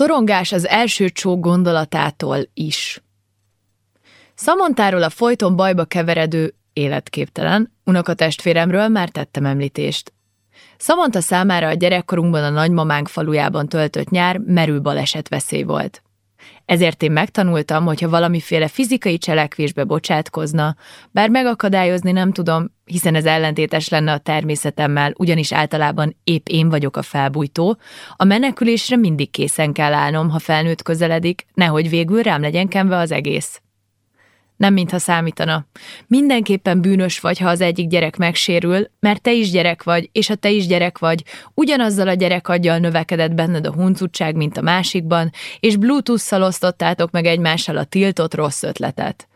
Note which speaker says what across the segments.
Speaker 1: szorongás az első csók gondolatától is. Szamontáról a folyton bajba keveredő, életképtelen, unokatestvéremről már tettem említést. Szamanta számára a gyerekkorunkban a nagymamánk falujában töltött nyár merő baleset veszély volt. Ezért én megtanultam, hogyha valamiféle fizikai cselekvésbe bocsátkozna, bár megakadályozni nem tudom, hiszen ez ellentétes lenne a természetemmel, ugyanis általában épp én vagyok a felbújtó, a menekülésre mindig készen kell állnom, ha felnőtt közeledik, nehogy végül rám legyen kenve az egész. Nem mintha számítana. Mindenképpen bűnös vagy, ha az egyik gyerek megsérül, mert te is gyerek vagy, és ha te is gyerek vagy, ugyanazzal a gyerekaggyal növekedett benned a huncutság, mint a másikban, és Bluetooth-szal osztottátok meg egymással a tiltott rossz ötletet.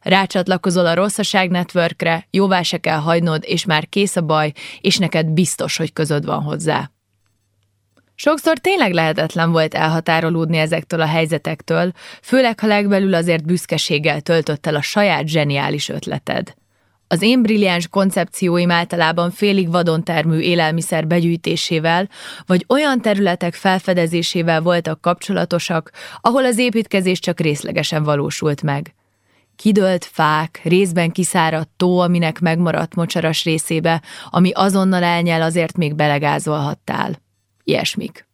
Speaker 1: Rácsatlakozol a rosszaság networkre, jóvá se kell hagynod, és már kész a baj, és neked biztos, hogy közöd van hozzá. Sokszor tényleg lehetetlen volt elhatárolódni ezektől a helyzetektől, főleg ha legbelül azért büszkeséggel töltött el a saját zseniális ötleted. Az én brilliáns koncepcióim általában félig vadon termő élelmiszer begyűjtésével, vagy olyan területek felfedezésével voltak kapcsolatosak, ahol az építkezés csak részlegesen valósult meg. Kidölt fák, részben kiszáradt tó, aminek megmaradt mocsaras részébe, ami azonnal elnyel, azért még belegázolhattál ilyesmik.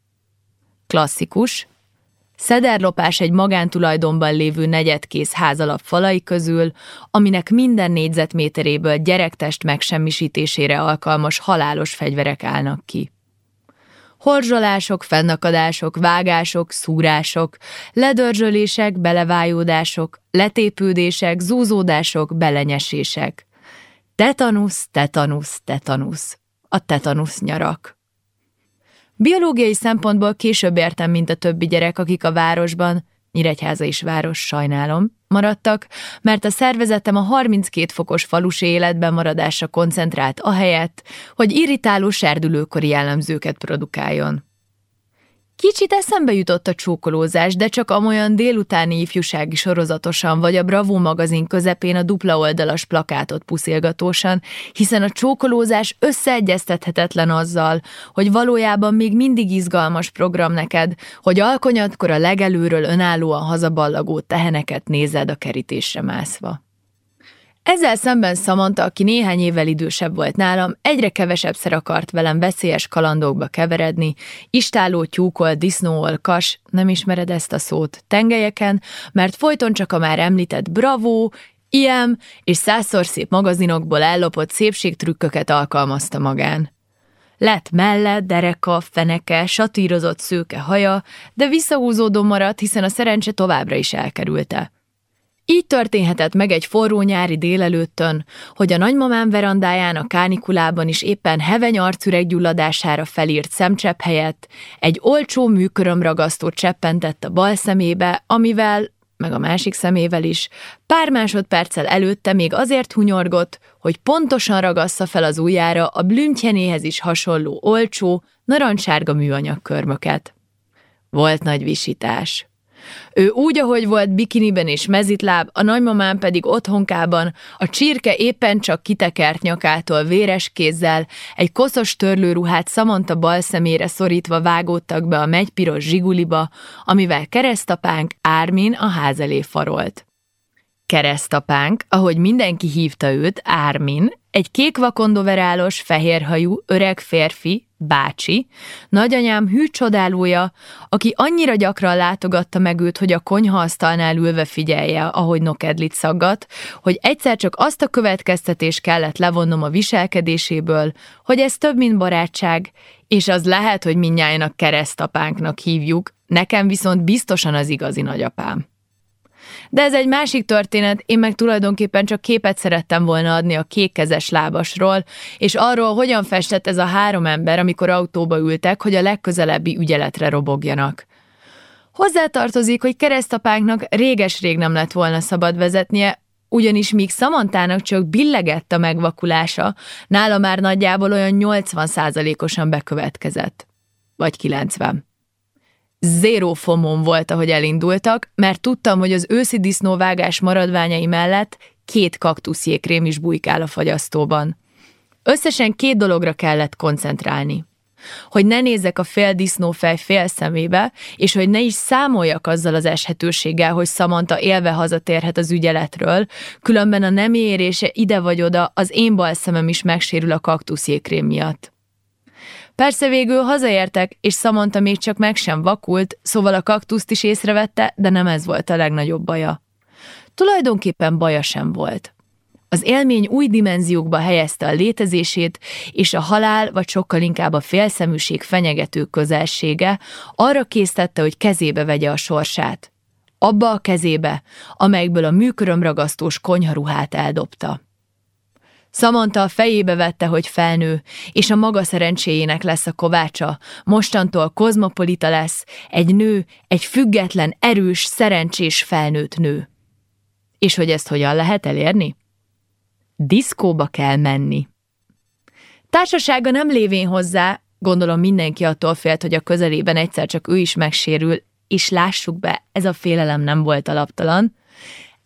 Speaker 1: Klasszikus, Szederlopás egy magántulajdonban lévő negyedkész házalap falai közül, aminek minden négyzetméteréből gyerektest megsemmisítésére alkalmas halálos fegyverek állnak ki. Horzsolások, fennakadások, vágások, szúrások, ledörzsölések, belevájódások, letépődések, zúzódások, belenyesések. Tetanusz, tetanusz, tetanusz. A tetanusz nyarak. Biológiai szempontból később értem, mint a többi gyerek, akik a városban, Nyíregyháza is város, sajnálom, maradtak, mert a szervezetem a 32 fokos falusi életben maradásra koncentrált ahelyett, hogy irritáló serdülőkori jellemzőket produkáljon. Kicsit eszembe jutott a csókolózás, de csak amolyan délutáni ifjúsági sorozatosan, vagy a Bravo magazin közepén a dupla oldalas plakátot puszilgatósan, hiszen a csókolózás összeegyeztethetetlen azzal, hogy valójában még mindig izgalmas program neked, hogy alkonyadkor a legelőről önállóan hazaballagó teheneket nézed a kerítésre mászva. Ezzel szemben Samantha, aki néhány évvel idősebb volt nálam, egyre kevesebbszer akart velem veszélyes kalandokba keveredni, istáló tyúkol, disznóol, kas, nem ismered ezt a szót, tengelyeken, mert folyton csak a már említett Bravo, IM és százszor szép magazinokból ellopott szépségtrükköket alkalmazta magán. Lett melle, dereka, feneke, satírozott szőke haja, de visszahúzódó maradt, hiszen a szerencse továbbra is elkerülte. Így történhetett meg egy forró nyári délelőttön, hogy a nagymamám verandáján a kánikulában is éppen heveny arcüreg gyulladására felírt szemcsepp helyett egy olcsó műkörömragasztó cseppentett a bal szemébe, amivel, meg a másik szemével is, pár másodperccel előtte még azért hunyorgott, hogy pontosan ragassza fel az ujjára a blüntjenéhez is hasonló olcsó, narancssárga műanyag körmöket. Volt nagy visítás. Ő úgy, ahogy volt bikiniben és mezitláb, a nagymamám pedig otthonkában, a csirke éppen csak kitekert nyakától véres kézzel, egy koszos törlőruhát Szamanta bal szemére szorítva vágódtak be a megypiros zsiguliba, amivel keresztapánk Ármin a ház elé farolt. Keresztapánk, ahogy mindenki hívta őt, Ármin, egy kék vakondoverálos, fehérhajú, öreg férfi, bácsi, nagyanyám hű csodálója, aki annyira gyakran látogatta meg őt, hogy a konyhaasztalnál ülve figyelje, ahogy nokedlit szaggat, hogy egyszer csak azt a következtetés kellett levonnom a viselkedéséből, hogy ez több, mint barátság, és az lehet, hogy minnyáján keresztapánknak hívjuk, nekem viszont biztosan az igazi nagyapám. De ez egy másik történet, én meg tulajdonképpen csak képet szerettem volna adni a kékkezes lábasról, és arról, hogyan festett ez a három ember, amikor autóba ültek, hogy a legközelebbi ügyeletre robogjanak. Hozzátartozik, hogy keresztapánknak réges-rég nem lett volna szabad vezetnie, ugyanis míg Szamantának csak billegett a megvakulása, nála már nagyjából olyan 80% osan bekövetkezett. Vagy 90. Zéró fomom volt, ahogy elindultak, mert tudtam, hogy az őszi disznóvágás maradványai mellett két kaktuszjékrém is bujkál a fagyasztóban. Összesen két dologra kellett koncentrálni. hogy ne nézzek a fél disznófej fél szemébe, és hogy ne is számoljak azzal az eshetőséggel, hogy Samantha élve hazatérhet az ügyeletről, különben a nem érése ide vagy oda, az én bal szemem is megsérül a kaktuszjékrém miatt. Persze végül hazaértek, és Samantha még csak meg sem vakult, szóval a kaktuszt is észrevette, de nem ez volt a legnagyobb baja. Tulajdonképpen baja sem volt. Az élmény új dimenziókba helyezte a létezését, és a halál, vagy sokkal inkább a félszeműség fenyegető közelsége arra késztette, hogy kezébe vegye a sorsát. Abba a kezébe, amelyből a műkörömragasztós konyharuhát eldobta. Szamanta a fejébe vette, hogy felnő, és a maga szerencséjének lesz a kovácsa. Mostantól kozmopolita lesz, egy nő, egy független, erős, szerencsés felnőtt nő. És hogy ezt hogyan lehet elérni? Diszkóba kell menni. Társasága nem lévén hozzá, gondolom mindenki attól félt, hogy a közelében egyszer csak ő is megsérül, és lássuk be, ez a félelem nem volt alaptalan.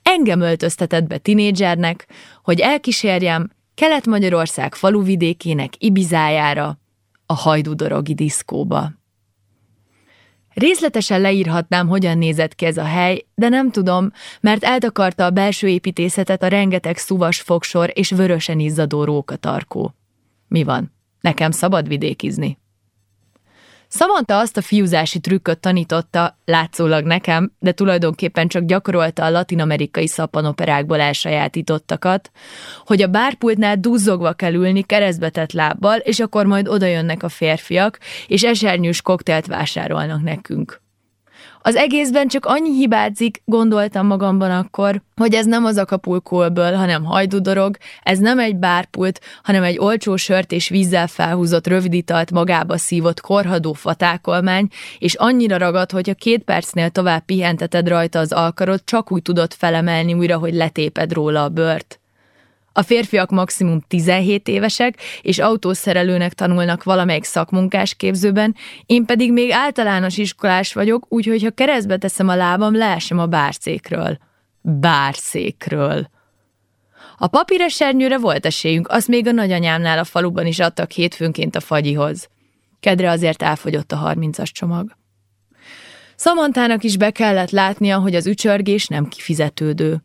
Speaker 1: Engem öltöztetett be tinédzsernek, hogy elkísérjem Kelet-Magyarország faluvidékének Ibizájára, a hajdudorogi diszkóba. Részletesen leírhatnám, hogyan nézett ki ez a hely, de nem tudom, mert eltakarta a belső építészetet a rengeteg szuvas fogsor és vörösen izzadó rókatarkó. Mi van? Nekem szabad vidékizni. Szamanta azt a fiúzási trükköt tanította, látszólag nekem, de tulajdonképpen csak gyakorolta a latinamerikai szappanoperákból elsajátítottakat, hogy a bárpultnál duzzogva kell ülni keresztbetett lábbal, és akkor majd odajönnek a férfiak, és esernyős koktélt vásárolnak nekünk. Az egészben csak annyi hibázik, gondoltam magamban akkor, hogy ez nem az akapulkóből, hanem hajdudorog, ez nem egy bárpult, hanem egy olcsó sört és vízzel felhúzott röviditalt magába szívott korhadó fatákolmány, és annyira ragad, hogy a két percnél tovább pihenteted rajta az alkarot, csak úgy tudod felemelni újra, hogy letéped róla a bört. A férfiak maximum 17 évesek, és autószerelőnek tanulnak valamelyik szakmunkás képzőben, én pedig még általános iskolás vagyok, úgyhogy ha keresztbe teszem a lábam, leesem a bárszékről. Bárszékről. A papíresernyőre volt esélyünk, azt még a nagyanyámnál a faluban is adtak hétfőnként a fagyihoz. Kedre azért elfogyott a harmincas csomag. Szamantának is be kellett látnia, hogy az ücsörgés nem kifizetődő.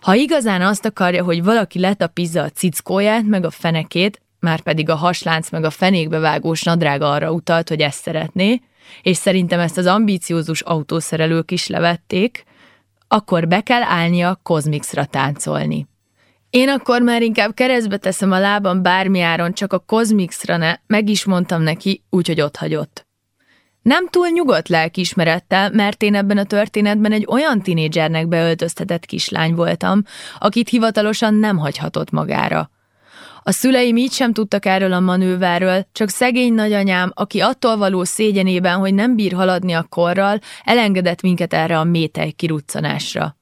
Speaker 1: Ha igazán azt akarja, hogy valaki letapizza a cickóját, meg a fenekét, már pedig a haslánc meg a fenékbe vágós nadrága arra utalt, hogy ezt szeretné, és szerintem ezt az ambíciózus autószerelők is levették, akkor be kell állnia Kozmixra táncolni. Én akkor már inkább keresztbe teszem a lábam bármi áron, csak a Kozmixra ne, meg is mondtam neki, úgyhogy ott hagyott. Nem túl nyugodt lelkiismerettel, mert én ebben a történetben egy olyan tinédzsernek beöltöztetett kislány voltam, akit hivatalosan nem hagyhatott magára. A szüleim így sem tudtak erről a manőverről, csak szegény nagyanyám, aki attól való szégyenében, hogy nem bír haladni a korral, elengedett minket erre a métej kiruccanásra.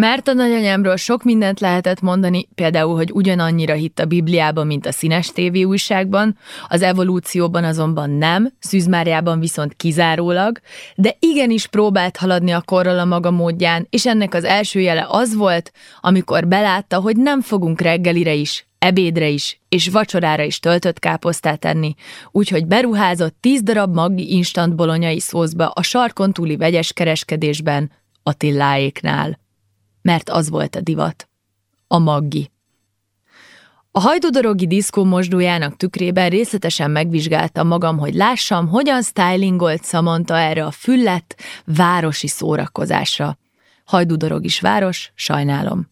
Speaker 1: Mert a nagyanyámról sok mindent lehetett mondani, például, hogy ugyanannyira hitt a Bibliában, mint a színes tévé újságban, az evolúcióban azonban nem, Szűzmárjában viszont kizárólag, de igenis próbált haladni a korral a maga módján, és ennek az első jele az volt, amikor belátta, hogy nem fogunk reggelire is, ebédre is, és vacsorára is töltött káposztát enni, úgyhogy beruházott tíz darab maggi instant bolonyai szószba a sarkon túli vegyes kereskedésben, Attiláéknál mert az volt a divat. A maggi. A hajdudorogi diszkó mosdójának tükrében részletesen megvizsgáltam magam, hogy lássam, hogyan stylingolt Samantha erre a füllett, városi szórakozásra. Hajdudorog is város, sajnálom.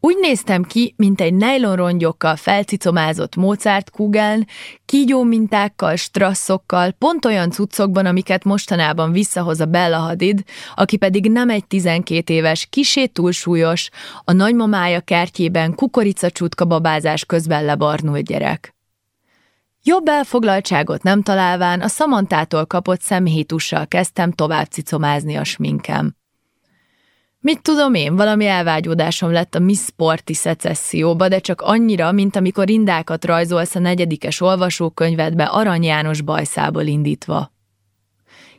Speaker 1: Úgy néztem ki, mint egy nejlonrongyokkal felcicomázott Mozart kugeln, kígyó mintákkal, strasszokkal, pont olyan cuccokban, amiket mostanában visszahoz a Bella Hadid, aki pedig nem egy 12 éves, kisé túlsúlyos, a nagymamája kertjében kukoricacsutka babázás közben lebarnult gyerek. Jobb elfoglaltságot nem találván a szamantától kapott szemhétussal kezdtem tovább cicomázni a sminkem. Mit tudom én, valami elvágyódásom lett a Miss Sporti szecesszióba, de csak annyira, mint amikor indákat rajzolsz a negyedikes olvasókönyvedbe Arany János bajszából indítva.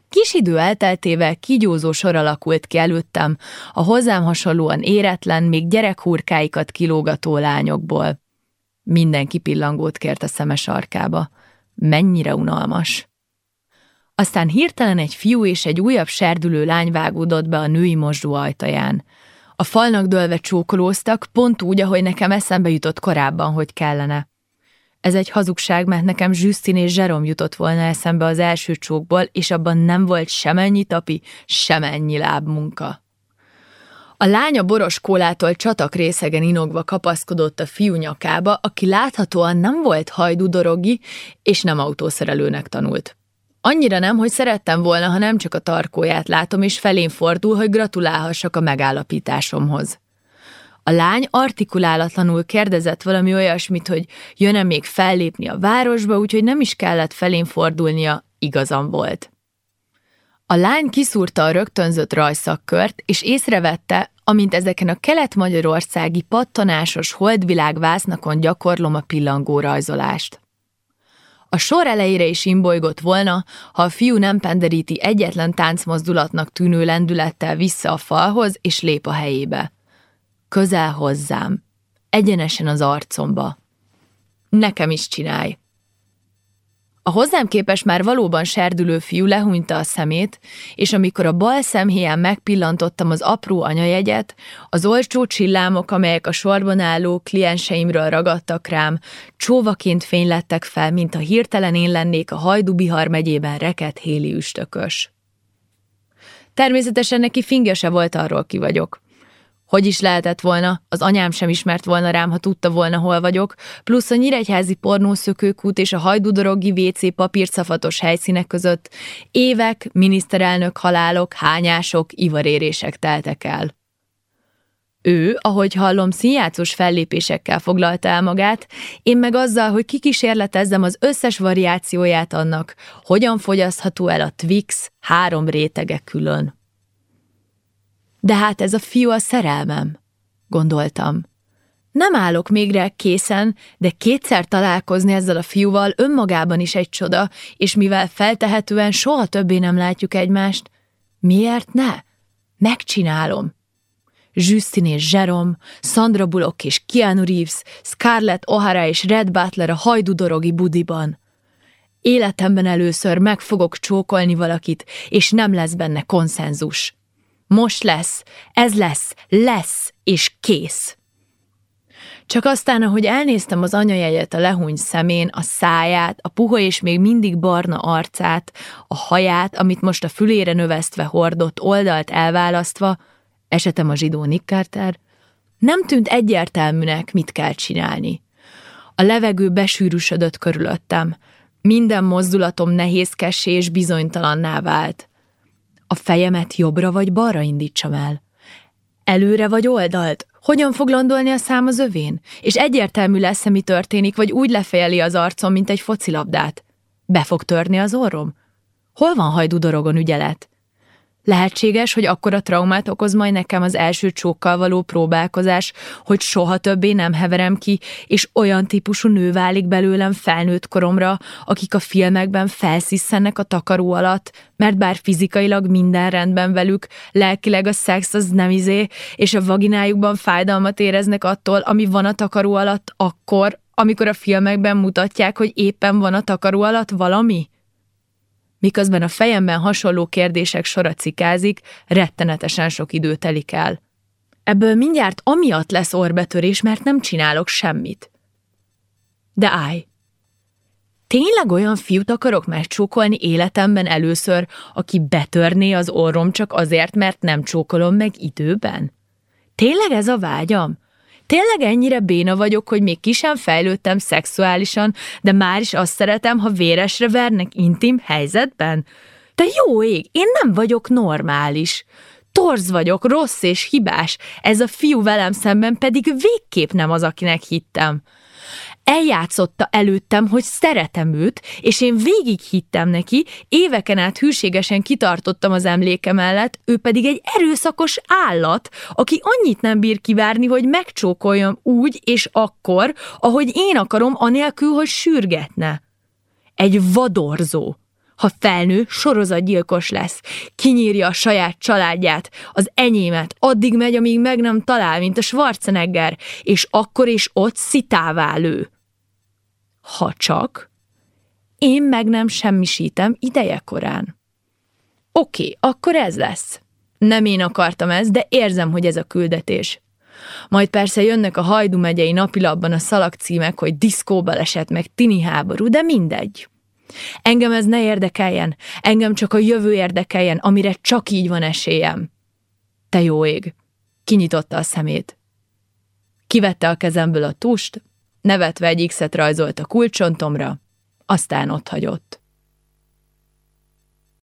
Speaker 1: Kis idő elteltével kigyózó sor alakult ki előttem a hozzám hasonlóan éretlen, még gyerekhurkáikat kilógató lányokból. Mindenki pillangót kért a szemes arkába. Mennyire unalmas. Aztán hirtelen egy fiú és egy újabb serdülő lány vágódott be a női mosdó ajtaján. A falnak dőlve csókolóztak, pont úgy, ahogy nekem eszembe jutott korábban, hogy kellene. Ez egy hazugság, mert nekem Justin és Zserom jutott volna eszembe az első csókból, és abban nem volt semennyi tapi, semennyi lábmunka. A lánya boros kólától csatak részegen inogva kapaszkodott a fiú nyakába, aki láthatóan nem volt hajdudorogi, és nem autószerelőnek tanult. Annyira nem, hogy szerettem volna, ha nem csak a tarkóját látom, és felén fordul, hogy gratulálhassak a megállapításomhoz. A lány artikulálatlanul kérdezett valami olyasmit, hogy jön-e még fellépni a városba, úgyhogy nem is kellett felén fordulnia, igazam volt. A lány kiszúrta a rögtönzött rajszakkört, és észrevette, amint ezeken a kelet-magyarországi pattanásos holdvilág vásznakon gyakorlom a pillangó rajzolást. A sor elejére is imbolygott volna, ha a fiú nem penderíti egyetlen táncmozdulatnak tűnő lendülettel vissza a falhoz, és lép a helyébe. Közel hozzám, egyenesen az arcomba. Nekem is csinálj. A hozzám képes már valóban serdülő fiú lehúnyta a szemét, és amikor a bal szemhéján megpillantottam az apró anyajegyet, az olcsó csillámok, amelyek a sorban álló klienseimről ragadtak rám, csóvaként fénylettek fel, mint a hirtelen én lennék a Hajdubihar megyében reket héli üstökös. Természetesen neki fingese volt arról ki vagyok. Hogy is lehetett volna, az anyám sem ismert volna rám, ha tudta volna, hol vagyok, plusz a nyíregyházi pornószökőkút és a hajdudorogi WC papírszafatos helyszínek között évek, miniszterelnök halálok, hányások, ivarérések teltek el. Ő, ahogy hallom, színjátszós fellépésekkel foglalta el magát, én meg azzal, hogy kikísérletezzem az összes variációját annak, hogyan fogyasztható el a Twix három rétege külön. De hát ez a fiú a szerelmem, gondoltam. Nem állok még rá készen, de kétszer találkozni ezzel a fiúval önmagában is egy csoda, és mivel feltehetően soha többé nem látjuk egymást, miért ne? Megcsinálom. Justin és Jerome, Sandra Bullock és Keanu Reeves, Scarlett O'Hara és Red Butler a hajdudorogi budiban. Életemben először meg fogok csókolni valakit, és nem lesz benne konszenzus. Most lesz, ez lesz, lesz, és kész. Csak aztán, ahogy elnéztem az anyajegyet a lehúny szemén, a száját, a puha és még mindig barna arcát, a haját, amit most a fülére növesztve hordott, oldalt elválasztva, esetem a zsidó Nick Carter, nem tűnt egyértelműnek, mit kell csinálni. A levegő besűrűsödött körülöttem, minden mozdulatom nehézkessé és bizonytalanná vált. A fejemet jobbra vagy balra indítsam el? Előre vagy oldalt? Hogyan fog landolni a szám az övén? És egyértelmű lesz-e, mi történik, vagy úgy lefejeli az arcom, mint egy focilabdát? Be fog törni az orrom? Hol van hajdudorogon ügyelet? Lehetséges, hogy akkora traumát okoz majd nekem az első csókkal való próbálkozás, hogy soha többé nem heverem ki, és olyan típusú nő válik belőlem felnőtt koromra, akik a filmekben felszisszennek a takaró alatt, mert bár fizikailag minden rendben velük, lelkileg a szex az nem izé, és a vaginájukban fájdalmat éreznek attól, ami van a takaró alatt akkor, amikor a filmekben mutatják, hogy éppen van a takaró alatt valami? Miközben a fejemben hasonló kérdések sora cikázik, rettenetesen sok idő telik el. Ebből mindjárt amiatt lesz orbetörés, mert nem csinálok semmit. De állj! Tényleg olyan fiút akarok megcsókolni életemben először, aki betörné az orrom csak azért, mert nem csókolom meg időben? Tényleg ez a vágyam? Tényleg ennyire béna vagyok, hogy még ki sem fejlődtem szexuálisan, de már is azt szeretem, ha véresre vernek intim helyzetben? De jó ég, én nem vagyok normális. Torz vagyok, rossz és hibás, ez a fiú velem szemben pedig végképp nem az, akinek hittem eljátszotta előttem, hogy szeretem őt, és én végig hittem neki, éveken át hűségesen kitartottam az emléke mellett, ő pedig egy erőszakos állat, aki annyit nem bír kivárni, hogy megcsókoljam úgy és akkor, ahogy én akarom, anélkül, hogy sürgetne. Egy vadorzó. Ha felnő, sorozatgyilkos lesz. Kinyírja a saját családját, az enyémet, addig megy, amíg meg nem talál, mint a Schwarzenegger, és akkor is ott szitává lő. Ha csak én meg nem semmisítem ideje korán. Oké, akkor ez lesz. Nem én akartam ezt, de érzem, hogy ez a küldetés. Majd persze jönnek a Hajdu megyei napilapban a szalagcímek, hogy diszkóbaleset meg tini háború, de mindegy. Engem ez ne érdekeljen, engem csak a jövő érdekeljen, amire csak így van esélyem. Te jó ég! Kinyitotta a szemét. Kivette a kezemből a tust, nevetve egy X-et rajzolt a kulcsontomra, aztán ott hagyott.